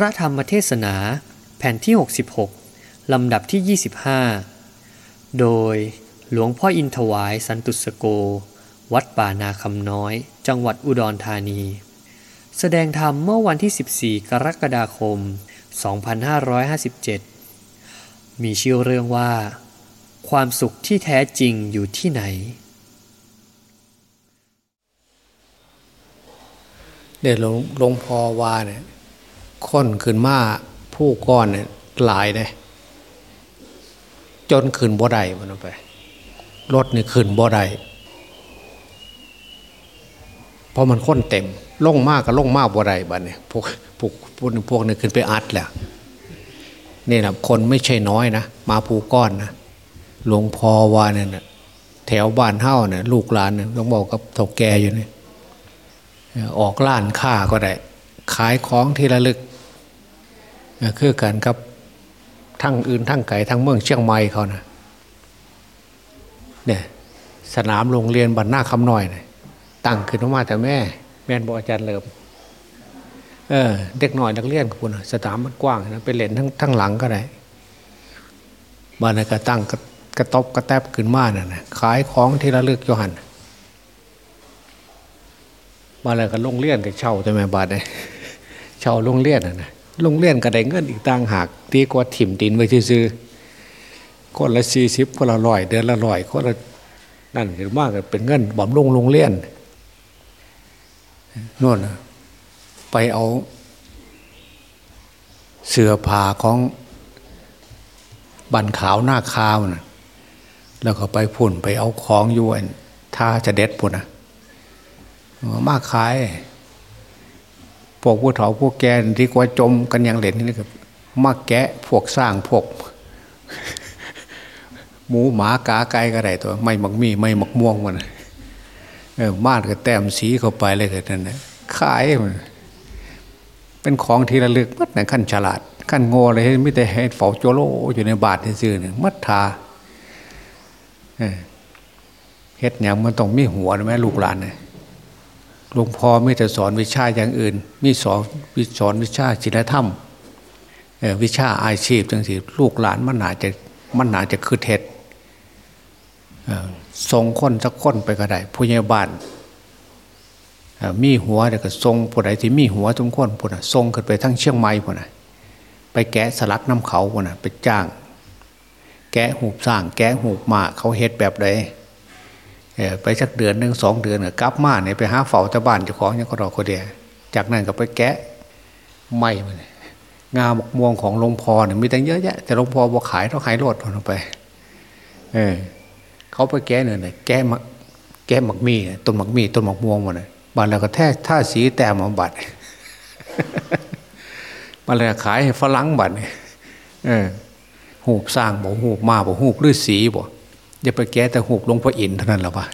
พระธรรมเทศนาแผ่นที่ 66 ลำดับที่ 25 โดยหลวงพ่ออินถวายสันตุสโก วัดป่านาคำน้อย จังหวัดอุดรธานี แสดงธรรมเมื่อวันที่ 14 กรกฎาคม 2557 มีชื่อเรื่องว่า ความสุขที่แท้จริงอยู่ที่ไหน เนี่ยหลวงหลวงพ่อว่าเนี่ย ค้นขึ้นมาผู้ก้อนเนี่ยหลายเลยจนขึ้นบ่ได้มันเอาไปรถนี่ขึ้นบ่ได้เพราะมันค้นเต็มล่งมากก็ล่งมากบ่ได้บัดเนี่ยพวกพวกพวกพวกนี้ขึ้นไปอัดแหละนี่นะคนไม่ใช่น้อยนะมาภูก้อนนะหลวงพ่อว่าเนี่ยแถวบ้านเฮ้าเนี่ยลูกหลานเนี่ยต้องบอกกับเถ่าแก่อยู่เนี่ยออกล้านค่าก็ได้ ขายของที่ระลึก คือกันครับทั้งอื่นทั้งไก่ทั้งเมืองเชียงใหม่เขานะเนี่ยสนามโรงเรียนบรรณาคำน้อยนี่ยตั้งขึ้นมาแต่แม่ แม่นบอาจารย์เลิมเออเด็กหน่อยนักเรียนคุณสนามมันกว้างนะไปเล่นทั้งทั้งหลังก็ได้บ้านก็ตั้งกระตบกระแทบขึ้นมาน่ะนะขายของที่ระลึกยหันมาแล้วก็ลงเลียนกับเช่าใช่ไหมบาทเนี่ยเช่าลงเลียนนะนะ ลงเลียนก็ได้เงินอีกต่างหากดีกว่าถิ่มดินไว้ซื้อคนละสี่สิบคนละร้อยเดือนละร้อยคนละนั่นเห็นมากเป็นเงินบำรุงลงเลียนนู่นไปเอา เสือผาของบันขาวหน้าคาวนะแล้วก็ไปพุ่นไปเอาของอยู่ท่าจะเด็ดพุ่นนะมากขาย วกผู้เฒ่าพวกแกดีกว่าจมกันอย่างเหล่นนี่ครับมาแกะพวกสร้างพวก หมูหมากาไก่ก็ได้ตัว ไม่หมักมีไม่หมักม่วงมันเออมาดก็แต้มสีเข้าไปเลยกันนั่นนะขายมันเป็นของทีละลึกมัดในขั้นฉลาดขั้นโง่เลยไม่แต่ให้เฝ้าโจโลอยู่ในบาทซื่อหนึ่งมัดทาเฮ็ดอย่างมันต้องมีหัวนะแม่ลูกหลานเนี่ย หลวงพ่อไม่แต่สอนวิชาอย่างอื่น มีสอนวิสอนวิชาศิลธรรมวิชาอาชีพจังสิลูกหลานมันหนาจะมันหนาจะคือเท็ดทรงคนสักคนไปก็ได้ผู้ใหญ่บ้านมีหัวเดี๋ยวก็ทรงผู้ใดที่มีหัวทุกคนผู้น่ะทรงขึ้นไปทั้งเชียงใหม่ผู้น่ะไปแกะสลักน้ำเขาผู้น่ะไปจ้าง แกะหูสร้าง แกะหูมาเขาเฮ็ดแบบใด ไปสักเดือนหนึ่งสองเดือนกลับมาเนี่ยไปหาเฝ้าตะบ้านเจ้าของยังก็รอคนเดียวจากนั้นก็ไปแกะไม้มาเนี่ยงาบกม่วงของหลวงพ่อเนี่ยมีแตั้งเยอะแยะแต่หลวงพ่อบอกขายต้องขายรถลงไป เออเขาไปแกะเนี่ยแกะมักแกะหมักมีต้นหมักมีต้นหมักม่วงมาเนี่ยบานแล้วก็แท้ท่าสีแต้มมาบัดมาเลยขายให้ฝรั่งบัดเนี่ยเออหูบสร้างบอกหูบมาบอกหูบฤาษีบอก อย่าไปแก้แต่หูกลงพระอินเท่านั้นหรอวะ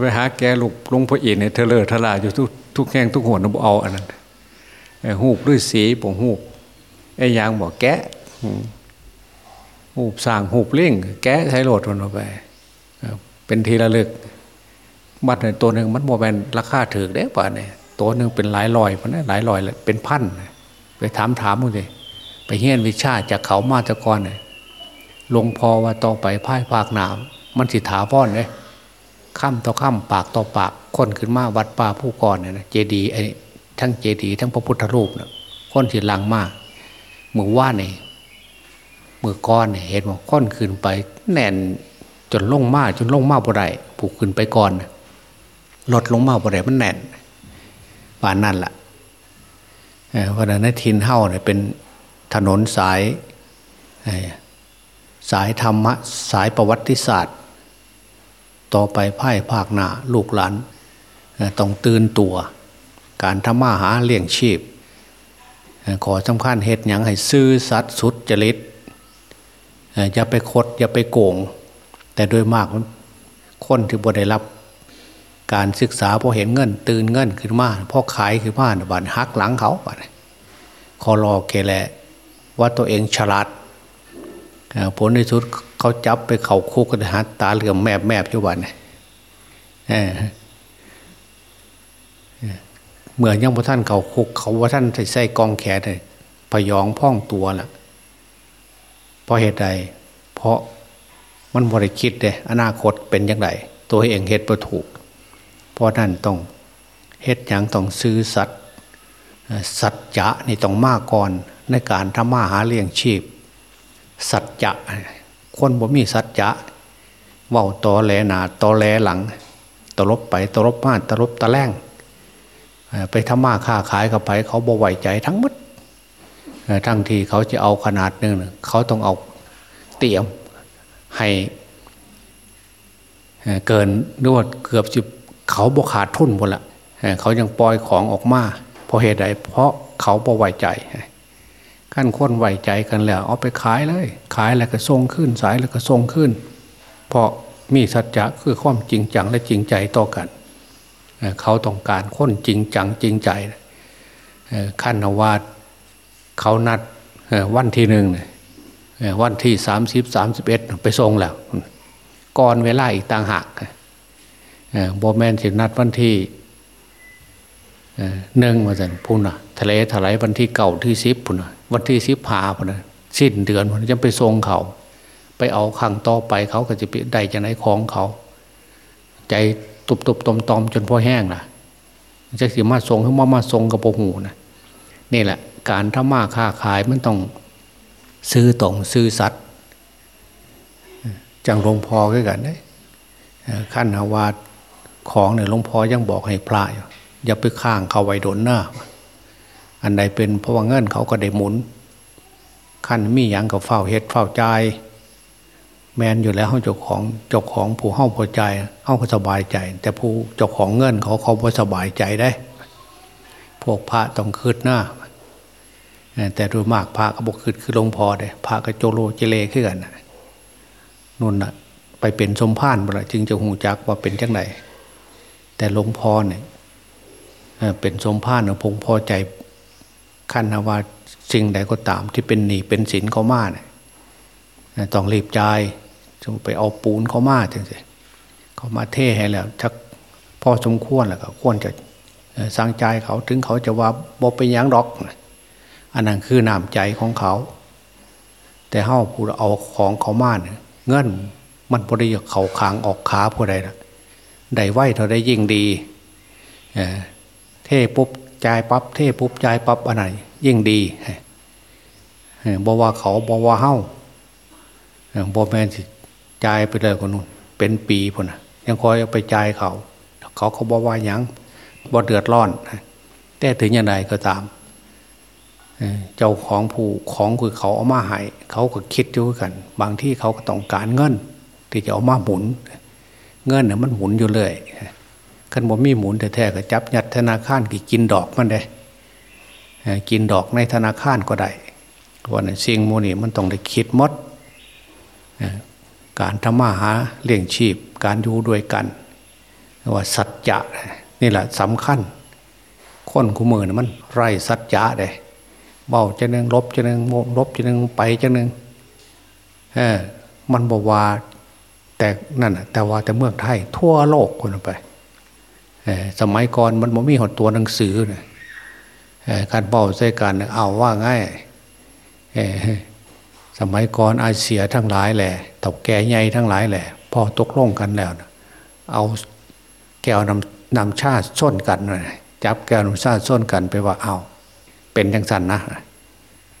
ไปหาแกลูกลงพระอินเนี่ยเธอเลอทลาอยู่ทุกทุกแห่งทุกหัวนบเอาอันนั้นหูกด้วยสีผมหูกไอ้ยางบอกแกะหูบสร้างหูบเล่งแกะใช้โหลดมันออกไป เป็นทีละลึกบัตรในตัวหนึ่งมันโมแมนราคาถือได้ป่ะเนี่ยตัวหนึ่งเป็นหลายลอยเพราะนั้นหลายลอยเป็นพันไปถามถามมึงเลย ไปเฮียนวิชาจากเขามาตะกอนเนี่ยลงพอว่าต่อไปพ่ายภาคหนามมันสิถาพ่อนเลยข้ามต่อข้ามปากต่อปากคนขึ้นมาวัดป่าผู้ก่อนเนี่ยนะเจดีไอ้ทั้งเจดีทั้งพระพุทธรูปเนี่ยคนสิลังมากมือว่าเนี่ยมือก้อนเนี่ยเห็นว่าค้นขึ้นไป แน่นจนลงมาจนลงมาบ่ได้ผูกขึ้นไปก่อนลดลงมาบ่ได้มันแน่นป่านนั่นแหละวันนั้นทินเฮ้าเนี่ยเป็น ถนนสายสายธรรมะสายประวัติศาสตร์ ต่อไปไพ่ภาคหน้าลูกหลานต้องตื่นตัว การทำมาหาเลี้ยงชีพ ขอสำคัญเหตุอย่างให้ซื่อสัตย์สุดจริตอย่าไปคดอย่าไปโกง แต่โดยมากคนที่บ่ได้รับการศึกษาพอเห็นเงิน ตื่นเงินขึ้นมาพอขายขึ้นมาบันหักหลังเขาบันคอรอเกแล ว่าตัวเองฉลาดผลในสุดเขาจับไปเข่าคุกกันหาตาเหลือมแมบแมบอยู่วันเมื่อยังพระท่านเขาคุก เขาว่าท่านใส่ใส่กองแขนเลยพยองพ่องตัวล่ะเพราะเหตุใด เพราะมันบริคิดเลยอนาคตเป็นยังไงตัวเองเหตุประถูก เพราะนั่นต้องเหตุอย่างต้องซื้อสัตว์สัจจะนี่ต้องมากก่อน ในการทำมาหาเลี้ยงชีพ สัจจะคนบ่มีสัจจะเว่าตอแหลหนาตอแหลหลังตลบไปตลบมาตลบตะแลงไปทำมาค้าขายกับไป เขาบ่ไหวใจทั้งหมดทั้งที่เขาจะเอาขนาดหนึ่งเขาต้องเอาเตรียมให้เกินนวดเกือบจะเขาบกขาดทุนหมดละเขายังปล่อยของออกมาเพราะเหตุใดเพราะเขาบ่ไหวใจ ขั้นค้นไหวใจกันแล้ว เอาไปขายเลย ขายแล้วก็ทรงขึ้นสายแล้วก็ทรงขึ้น เพราะมีสัจจะคือความจริงจังและจริงใจต่อกัน เขาต้องการค้นจริงจังจริงใจขั้นนวาดเขานัดวันที่หนึ่งวันที่สามสิบสามสิบเอ็ดไปทรงแล้วก่อนเวลาอีกต่างหากโบแมนสินัดวันที่ หนึ่องมาสันพุ่นอะ ทะเลถลายวันที่เก่าที่สิบพุ่นอะวันที่สิบหาพุ่นอะสิ้นเดือนพุ่นจะไปทรงเขา ไปเอาขังต่อไปเขาก็จะไปได้จะไหนของเขา ใจตุบตุบตอมตอมจนพ่อแห้งนะจะสิมาทรงให้มามาทรงกระโปงหูนะนี่แหละ การทำมาค้าขายมันต้องซื้อตรงซื้อสัตว์จังหลวงพ่อกันได้ขั้นหาวาของเนี่ยหลวงพ่อยังบอกให้พระอยู่ อย่าไปข้างเขาไว้โดนหน้า อันใดเป็นเพราะว่าเงินเขาก็ได้หมุนขั้นมีอย่างกับเฝ้าเฮ็ดเฝ้าใจ แมนอยู่แล้วเขาจ้าของเจ้าของผู้ห้องพอใจเขาก็สบายใจ แต่ผู้เจ้าของเงินเขาเขาพอสบายใจได้ พวกพระต้องคืดหน้า แต่โดยมากพระก็บอกคืดคือหลวงพ่อเลยพระก็โจโลเจเลขึ้นกันนุ่นน่ะไปเป็นสมภารบ่ละจึงจะหูจักว่าเป็นจังไหนแต่หลวงพ่อเนี่ย เป็นสมภารพงพอใจขั้นว่าสิ่งใดก็ตามที่เป็นหนีเป็นสินเขามาเนี่ยต้องรีบจ่ายจงไปเอาปูนเขามาจังสิเขามาเทให้แล้วชักพ่อสมควรแล้วก็ควรจะสร้างใจเขาถึงเขาจะว่าบอเป็นยังดอก อันนั้นคือน้ำใจของเขา แต่เฮาพูดเอาของเขามาเนี่ยเงินมันพอดีเขาขางออกขาผู้ใดนะได้ไหวเท่าได้ยิ่งดี ปุ๊บจ่ายปับ๊บเทปุ๊บจ่ายปั๊บอะไรยิ่งดีบอกว่าเขาบอกว่าเฮ้าบอแมนจ่ายไปเลยคนนู้นเป็นปีพุ่นยังคอยไปจ่ายเขา เขาเขาบอกว่ายังบ่เดือดร้อนแต่ถึงยังไงก็ตามเจ้าของผู้ของคือเขาเอามาให้เขาก็คิดอยู่กัน บางที่เขาก็ต้องการเงิน ที่จะเอามาหมุน เงินเนี่ยมันหมุนอยู่เลย ขันบ่มีหมุนแท้ๆก็จับยัดธนาคารกี่กินดอกมันได้กินดอกในธนาคารก็ได้ว่าในสิ่งโมนี่มันต้องได้คิดมด การทำมาหาเลี้ยงชีพ การอยู่ด้วยกันว่าสัจจะนี่แหละสำคัญคนคู่มือมันไร้สัจจะเลยเบาจะนึงลบจะนึงลบจะนึงไปจะนึงเออมันบวาแต่นั่นแต่ว่าแต่เมืองไทยทั่วโลกคนไป สมัยก่อนมันไม่มีหดตัวหนังสือนะการเป่าใส่กันเอาว่าง่ายสมัยก่อนอาเซียทั้งหลายแหละตกแก่ใหญ่ทั้งหลายแหละ พอตกลงกันแล้วเอาแก้วนำนำชาติส้นกันเลยจับแก้วนำชาติส้นกันไปว่าเอา เป็นยังสันนะ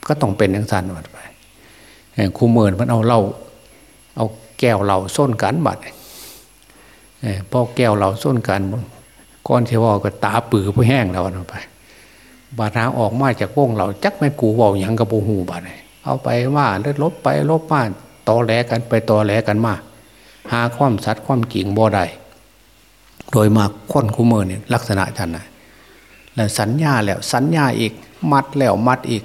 ก็ต้องเป็นยังสันหมดไปคูเมินมันเอาเล่าเอาแก้วเหล่าส้นกันบัดพอแก้วเหล่าส้นกัน ก้อนเทวาก็ตาปือผู้แห้งแล้วไปบาดาออกมาจากวงเราจักไม่กูวอาอย่างกระโปหูบาดเอาไปว่าเลือดลบไปลบมาตอแหลกันไปตอแหลกันมาหาความสัตย์ความจริงบ่ได้โดยมากคนคู่มือเนี่ยลักษณะจันนะแล้วสัญญาแล้วสัญญาอีกมัดแล้วมัดอีก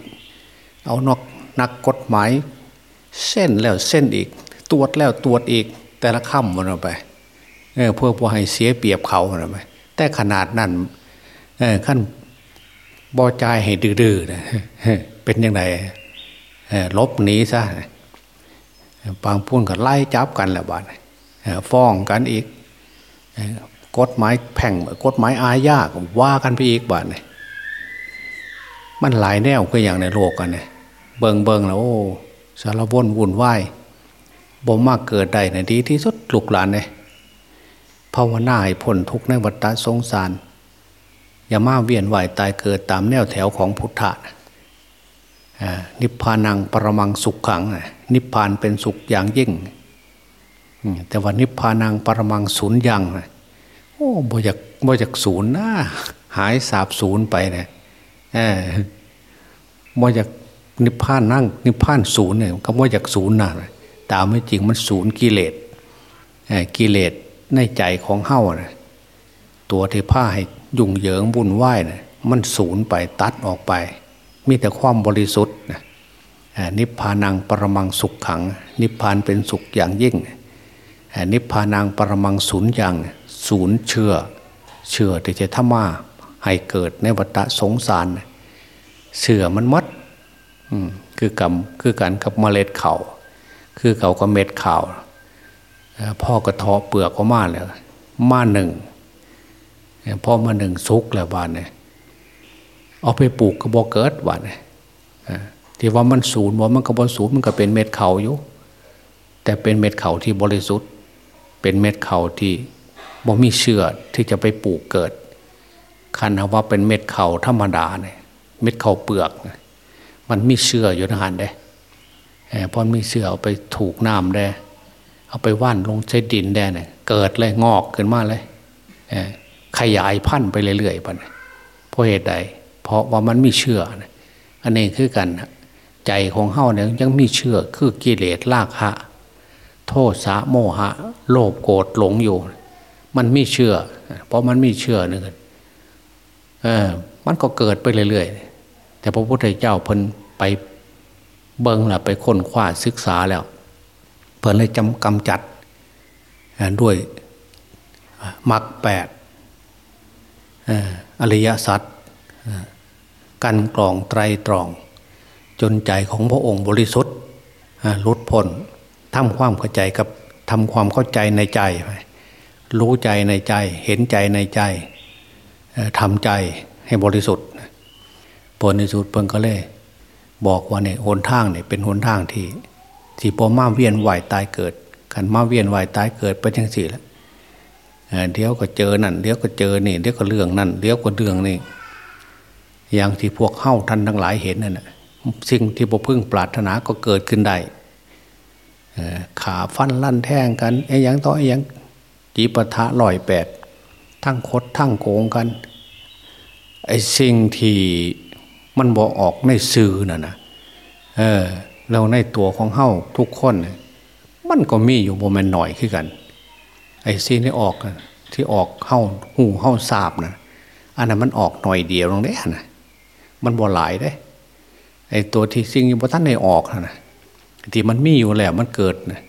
เอานกนักกฎหมาย เส้นแล้วเส้นอีก ตรวจแล้วตรวจอีก แต่ละค่ำมันไปเพื่อพอให้เสียเปรียบเขาไป แต่ขนาดนั้นขั้นบอใจให้ดื้อๆเป็นยังไงลบหนีซะบางพุ่นก็ไล่จับกันแหละบ้านฟ้องกันอีกกฎหมายแพ่งกฎหมายอาญาว่ากันไปอีกบ้านเนี่ยมันหลายแนวก็อย่างในโลกกันเนี่ยเบิงเบิงแล้วโอ้สารวนวุ่นวายบ่มากเกิดได้เนี่ยดีที่สุดลูกหลานเนี่ย ภาวนาให้พ้นทุกข์ในวัฏสงสาร อย่ามาเวียนว่ายตายเกิดตามแนวแถวของพุทธะนิพพานังปรมังสุขขัง นิพพานเป็นสุขอย่างยิ่ง แต่ว่านิพพานังปรมังศูนย์ยังโอ้บ่อยากบ่อยากศูนย์นะหายสาบศูนย์ไปเนี่ยบ่อยากนิพพานนั่งนิพพานศูนย์เนี่ยก็บ่อยากศูนย์นะตามไม่จริงมันศูนย์กิเลสกิเลส ในใจของเฮ้านะตัวที่ผ้าให้ยุ่งเหยิงบุญไหวนะมันศูนย์ไปตัดออกไป มีแต่ความบริสุทธิ์นะนิพพานังปรมังสุขขัง นิพพานเป็นสุขอย่างยิ่ง นิพพานังปรมังศูนย์อย่างศูนย์เชื่อ เชื่อที่จะทมาให้เกิดในวัฏสงสารเชื่อมันมัดคือกรรมคือการกับเมล็ดเขาคือเขาก็เม็ดข่าว พ่อกระทอเปลือกก็มาเลยมาหนึ่งพ่อมาหนึ่งซุกแล้วบ้านเนี่ยเอาไปปลูกกระบอกเกิดบ้านเนี่ยที่ว่ามันศูนย์ว่ามันกระบอกศูนย์มันก็เป็นเม็ดเขาอยู่ แต่เป็นเม็ดเขาที่บริสุทธิ์ เป็นเม็ดเขาที่บ่มีเชื่อที่จะไปปลูกเกิดคันว่าเป็นเม็ดเข่าธรรมดาเนี่ยเม็ดเข่าเปลือก มันมีเชื่ออยู่ในหันได้พอมีเชื่อเอาไปถูกน้ำได้ เอาไปว่านลงใช้ดินได้เนี่ยเกิดเลยงอกขึ้นมาเลยขยายพันธุ์ไปเรื่อยๆไปเพราะเหตุใด เพราะว่ามันมีเชื่ออันนี้คือกันใจของเฮาเนี่ยยังมีเชื่อคือกิเลสลากหะ โทษสะโมหะ โลภโกรธหลงอยู่ มันมีเชื่อ เพราะมันมีเชื่อนึงเออมันก็เกิดไปเรื่อยๆแต่พระพุทธเจ้าเพิ่นไปเบิงแหละไปค้นคว้าศึกษาแล้ว พิ่นเลยจำกำจัดด้วยมรรคแปดอริยสัจกันกรองไตรตรอง จนใจของพระองค์บริสุทธิ์ลุดพ้นทำความเข้าใจกับทำความเข้าใจในใจ รู้ใจในใจเห็นใจในใจทำใจให้บริสุทธิ์ผลในสุดเพิ่งก็เลย บอกว่าเนี่ยหนทางเนี่ยเป็นหนทางที่ ที่พอมาเวียนไหวตายเกิดกันมาเวียนไหวตายเกิดไปทั้งสี่แล้วเดี๋ยวก็เจอนั่นเดี๋ยวก็เจอนี่เดี๋ยวก็เรื่องนั่นเดี๋ยวก็เรื่องนี่อย่างที่พวกเข้าท่านทั้งหลายเห็นนั่นแหะสิ่งที่พวกพึ่งปรารถนาก็เกิดขึ้นได้ขาฟันลั่นแท่งกันไอ้ยังต่อไอ้ยังจีปะทะลอยแปดทั้งคดทั้งโกงกันไอ้สิ่งที่มันบอกออกในสื่อน่ะนะเออ เราในตัวของเฮ้าทุกคนมันก็มีอยู่โมเมนหน่อยขึ้นกัน ไอ้สิ่งที่ออกที่ออกเฮ้าหูเฮ้าสาบนะอันนั้นมันออกหน่อยเดียวตรงนี้นะมันบ่หลายได้ ไอ้ตัวที่สิ่งที่พระท่านในออกนะที่มันมีอยู่แล้วมันเกิดนะ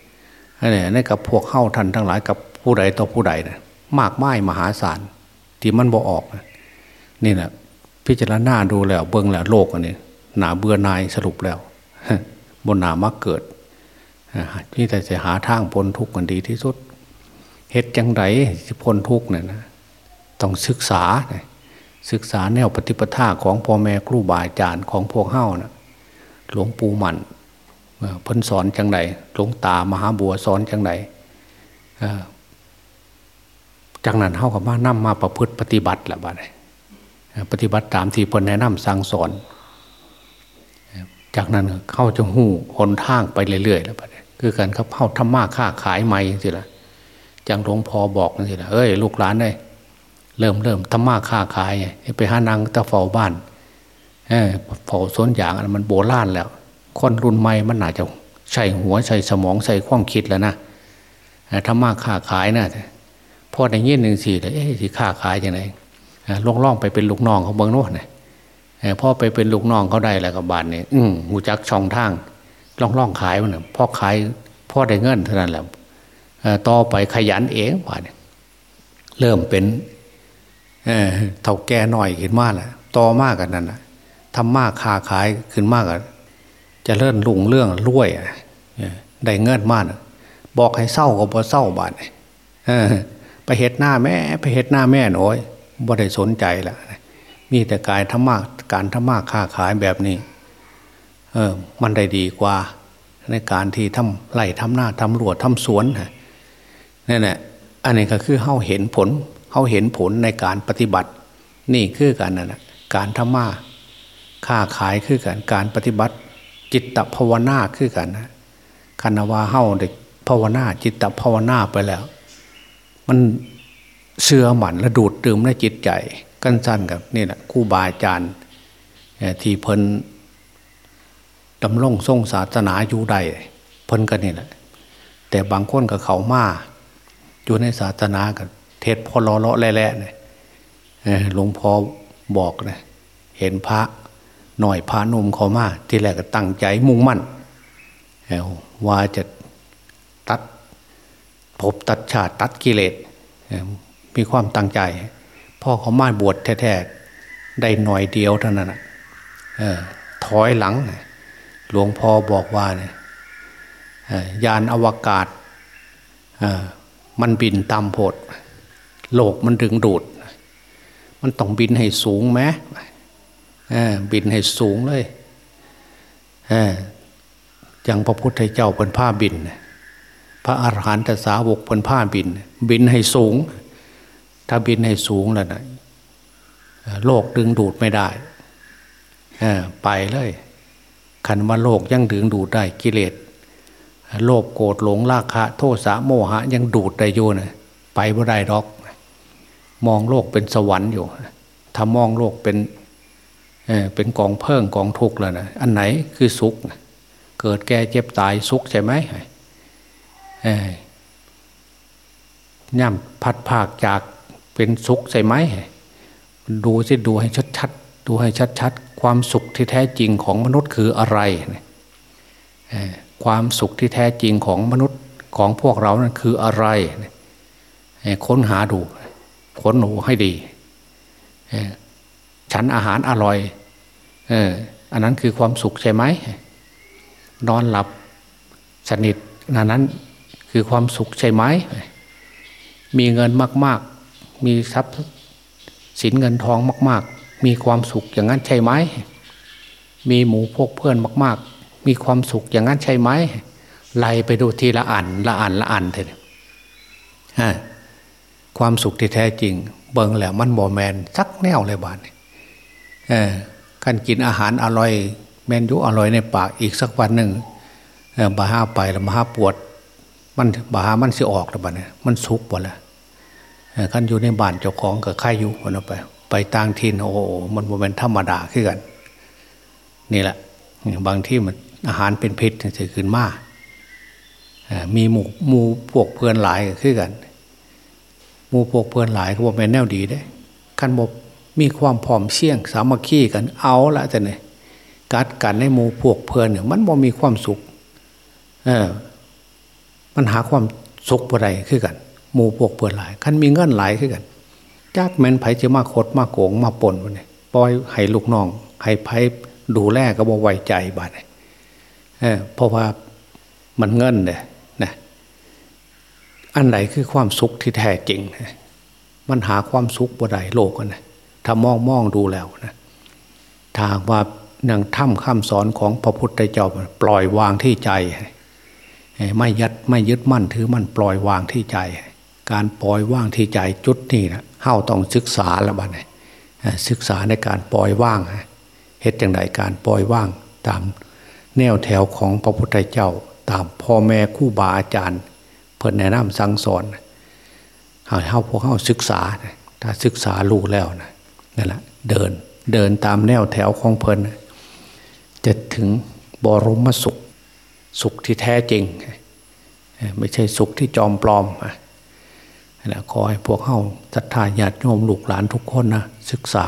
นี่นี่กับพวกเข้าทันทั้งหลายกับผู้ใดต่อผู้ใดนะมากมายมหาศาลที่มันบ่ออกนะนี่แหละพิจารณาดูแล้วเบื้องแล้วโลกอันนี้หนาเบื่อนายสรุปแล้ว บนหนามักเกิดที่แต่จะหาทางพ้นทุกข์กันดีที่สุดเหตุจังไรที่พ้นทุกข์เนี่ยนะต้องศึกษา ศึกษาแนวปฏิปทาของพ่อแม่ครูบาอาจารย์ของพวกเฮ้านะหลวงปู่มันพ้นสอนจังไรหลวงตามหาบัวสอนจังไรจากนั้นเฮ้ากับมานั่มมาประพฤติปฏิบัติแหละบ้านปฏิบัติตามที่พนแนะนำสั่งสอน จากนั้นเข้าจะหูหนทางไปเรื่อยๆแล้วบ้านคือการเขาเข้าทำมาค้าขายไม่สิละจังหลวงพ่อบอกสิละเอ้ยลูกหลานเลยเริ่มเริ่มทำมาค้าขายไปหานางตะเฝ้าบ้านเฝ้าสวนอย่างมันโบราณแล้ว คนรุ่นใหม่มันน่าจะใส่หัวใส่สมองใส่ความคิดแล้วนะทำมาค้าขายนะพอในเงี้ยหนึ่งสี่เลยเอ๊ะที่ค้าขายยังไงล่องล่องไปเป็นลูกน้องเขาเมืองโน้นเนี่ย พ่อไปเป็นลูกน้องเขาได้แล้วกับบานนี่อืมหูจักช่องทางล่องล่องขายมันพ่อขายพ่อได้เงินเท่านั้นแหละต่อไปขยันเองว่าเนี่ยเริ่มเป็นเท่าแก่หน่อยขึ้นมากแหละต่อมากกันนั่นนะทำมากค้าขายขึ้นมากกันจะเลื่อนลุงเรื่องรวยได้เงินมากบอกให้เศร้าก็พอเศร้าบาทไปเห็ดหน้าแม่ ไปเห็ดหน้าแม่โอ้ยบ่ได้สนใจละ มีแต่กายธรรมะกการธรรมะค้าขายแบบนี้ เออ มันได้ดีกว่า ในการที่ทำไร่ทำหน้าทำรวดทำสวนนั่นแหละอันนี้ก็คือเฮาเห็นผลเฮาเห็นผลในการปฏิบัติ นี่คือการนั่นแหะการธรรมะค้าขายคือกันการปฏิบัติ จิตตภาวนาคือกันนะคันวาเฮาเด็กภาวนาจิตตภาวนาไปแล้ว มัน เชื่อหมันและดูดดื่มในจิตใจกันสั้นกับนี่แหละครูบาอาจารย์ที่เพิ่นดำรงทรงศาสนาอยู่ใดเพิ่นกันนี่แหละ แต่บางคนกับเขามาอยู่ในศาสนากับเทศพอล้อเลาะแล่ๆเนี่ยหลวงพ่อบอกนะเห็นพระหน่อยพระนมเขามาที่แรกก็ตั้งใจมุ่งมั่นว่าจะตัดภพตัดชาติตัดกิเลส มีความตั้งใจ พ่อเขามาบวชแท้ๆได้หน่อยเดียวเท่านั้นออถอยหลัง หลวงพ่อบอกว่าเนี่ยยานอวกาศมันบินตามโพดโลกมันดึงดูด มันต้องบินให้สูงไหมบินให้สูงเลยอย่างพระพุทธเจ้าเป็นผ้าบิน พระอาหารหันตสาวกเป็นผ้าบิน บินให้สูง ถ้าบินให้สูงแล้วนะโลกดึงดูดไม่ได้ไปเลยขันว่าโลกยังดึงดูดได้กิเลสโลภโกรธหลงราคะ โทษสะโมหะ ยังดูดได้อยู่นะไปบ่ได้ดอก มองโลกเป็นสวรรค์อยู่ถ้ามองโลกเป็นเป็นกองเพิ่งกองทุกข์แล้วนะอันไหนคือสุข เกิดแก่เจ็บตายสุขใช่ไหมย่ำพัดภาคจาก เป็นสุขใช่ไหมดูสิดูให้ชัดๆดูให้ชัดๆความสุขที่แท้จริงของมนุษย์คืออะไรความสุขที่แท้จริงของมนุษย์ของพวกเรานั้นคืออะไรค้นหาดูค้นหนูให้ดีฉันอาหารอร่อยอันนั้นคือความสุขใช่ไหมนอนหลับสนิทนนั้นคือความสุขใช่ไหมมีเงินมาก ๆ มีทรัพย์สินเงินทองมาก ๆ มีความสุขอย่างนั้นใช่ไหม มีหมูพวกเพื่อนมาก ๆ มีความสุขอย่างนั้นใช่ไหมไล่ไปดูทีละอันละอันละอันเถอะความสุขที่แท้จริง เบิ่งแล้วมันบอแมนสักแนวเลยบานเออขั้นกินอาหารอร่อย แมนยุอร่อยในปากอีกสักวันหนึ่งบาห้าไปแล้วมาห้าปวด มันบาห้ามันสิออกแล้วบ้านี่มันสุกหมดแล้ว ขั้นอยู่ในบ้านเจ้าของกับข่อยู่คนไป ไปต่างถิ่นโอ้มันโมเมนธรรมดาขึ้นกันนี่แหละ บางที่มันอาหารเป็นพิษจะขึ้นมามีหมูหมูพวกเพื่อนหลายขึ้นกันหมูพวกเพื่อนหลายก็บอกแม่นแนวดีได้ขั้นบมีความพร้อมเสี่ยง สามัคคีกันเอาละแต่เนี่ยกัดกันในหมู่พวกเพื่อนเนี่ยมันบ่มีความสุขเออมันหาความสุขอะไรขึ้นกัน หมู่พวกเพื่อนหลายคันมีเงินหลายขึ้นกันจากแมนไผจะมาคดมาโกงมาปนวันนี้ปล่อยให้ลูกน้องให้ไผดูแลก็บ่ไว้ใจบ้านเออเพราะว่ามันเงินเนี่ยนะอันไหนคือความสุขที่แท้จริงมันหาความสุขบ่ได้โลกกันนะถ้ามองมองดูแล้วนะถ้าว่านังถ้ำข้ามสอนของพระพุทธเจ้าปล่อยวางที่ใจ ไม่ยัดไม่ยึดมั่นถือมั่นปล่อยวางที่ใจ การปล่อยว่างที่ใจจุดนี้นะเฮาต้องศึกษาละบ้านศึกษาในการปล่อยว่างเหตุอย่างไรการปล่อยว่างตามแนวแถวของพระพุทธเจ้า ตามพ่อแม่คู่บาอาจารย์ เพื่นแนะนำสั่งสอนเฮาพวกเฮาศึกษาถ้าศึกษารู้แล้วนะนั่นแหละเดินเดินตามแนวแถวของเพลินจะถึงบรมสุข สุขที่แท้จริง ไม่ใช่สุขที่จอมปลอม นะขอให้พวกเข้าศรัทธาญาติโยมลูกหลานทุกคนนะศึกษา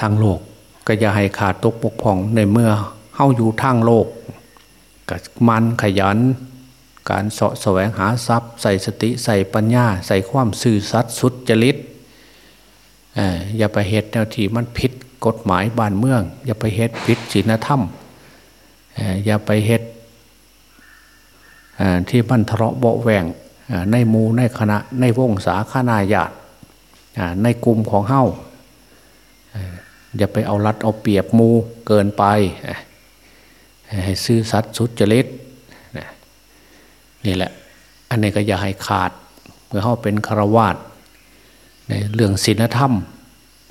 ทางโลกก็อย่าให้ขาดตกปกพ่องในเมื่อเข้าอยู่ทางโลกกับมันขยัน การเสาะแสวงหาทรัพย์ ใส่สติใส่ปัญญา ใส่ความสื่อสัตย์สุดจริตอย่าไปเหตุแนวที่มันผิดกฎหมายบ้านเมือง อย่าไปเหตุผิดศีลธรรมอย่าไปเหตุที่มันทะเลาะเบาแหวง ในมูในคณะในวงสาคนาญาติในกลุ่มของเฮ้าอย่าไปเอารัดเอาเปรียบมูเกินไป ให้ซื้อสัตว์สุจริตนี่แหละ อันนี้ก็อย่าให้ขาดเมื่อเฮ้าเป็นคารวาสในเรื่องศีลธรรม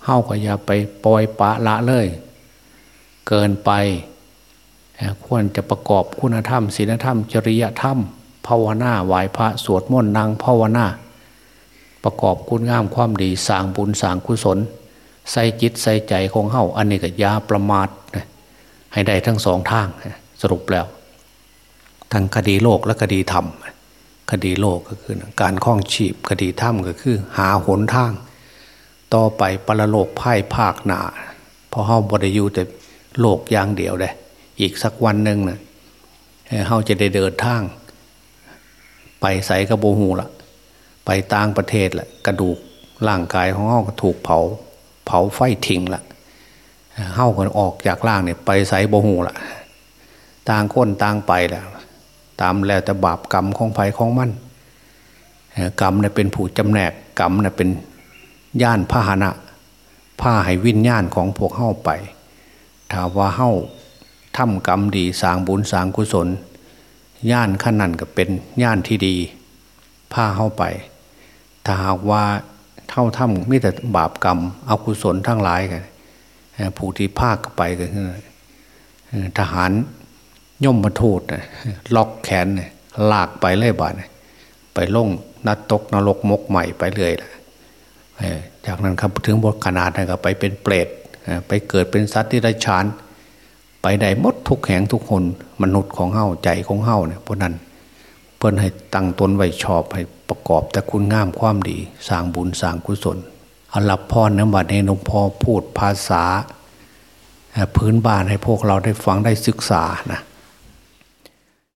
เฮ้าก็อย่าไปปล่อยปะละเลย เกินไป ควรจะประกอบคุณธรรมศีลธรรม จริยธรรม ภาวนาไหวพระสวดมนต์นางภาวนา ประกอบคุณงามความดีสร้างบุญสร้างกุศล ใส่จิตใส่ใจของเฮาอันนี้ก็ยาประมาทให้ได้ทั้งสองทางสรุปแล้ว ทั้งคดีโลกและคดีธรรม คดีโลกก็คือการคล้องชีพคดีธรรมก็คือ หาหนทาง ต่อไปปรโลกไพ่ภาคหนาพอเฮาบริยูแต่โลกอย่างเดียวเลยอีกสักวันหนึ่งนะเฮาจะได้เดินทาง ไปใส่กระโบหูละไปต่างประเทศละกระดูกร่างกายของเฮาก็ถูกเผา เผาไฟทิ้งละเฮากันออกจากล่างเนี่ยไปใส่โบหูละต่างคนต่างไปล้วตามแล้วแต่บาปกรรมของภัยของมันกรรมเนี่ยเป็นผู้จำแนกกรรมเนี่ยเป็นย่านพาหนะผ้าให้วิญญาณของพวกเฮาไปถ้าว่าเฮาทำกรรมดีสางบุญสางกุศล ย่านขั้นนั้นก็เป็นย่านที่ดีผ้าเฮ้าไป ถ้าหากว่าเท่าทำมิแต่บาปกรรมเอากุศลทั้งหลายกันผู้ที่ภาคไปก็คือทหารย่อมมาทูดล็อกแขนลากไปเลยบาดไปล่งนัดตกนรกมกใหม่ไปเลยละจากนั้นครับถึงบทขนาดนะครับไปเป็นเปรตไปเกิดเป็นสัตว์ที่ไรชาน ไปได้หมด ทุกแห่งทุกคนมนุษย์ของเฮาใจของเฮาเนี่ยเพราะนั้นเพื่อนให้ตั้งตนไว้ชอบให้ประกอบแต่คุณงามความดีสร้างบุญสร้างกุศลเอาลับพอน้ำบัดในหลวงพ่อพูดภาษา พื้นบ้านให้พวกเราได้ฟังได้ศึกษานะ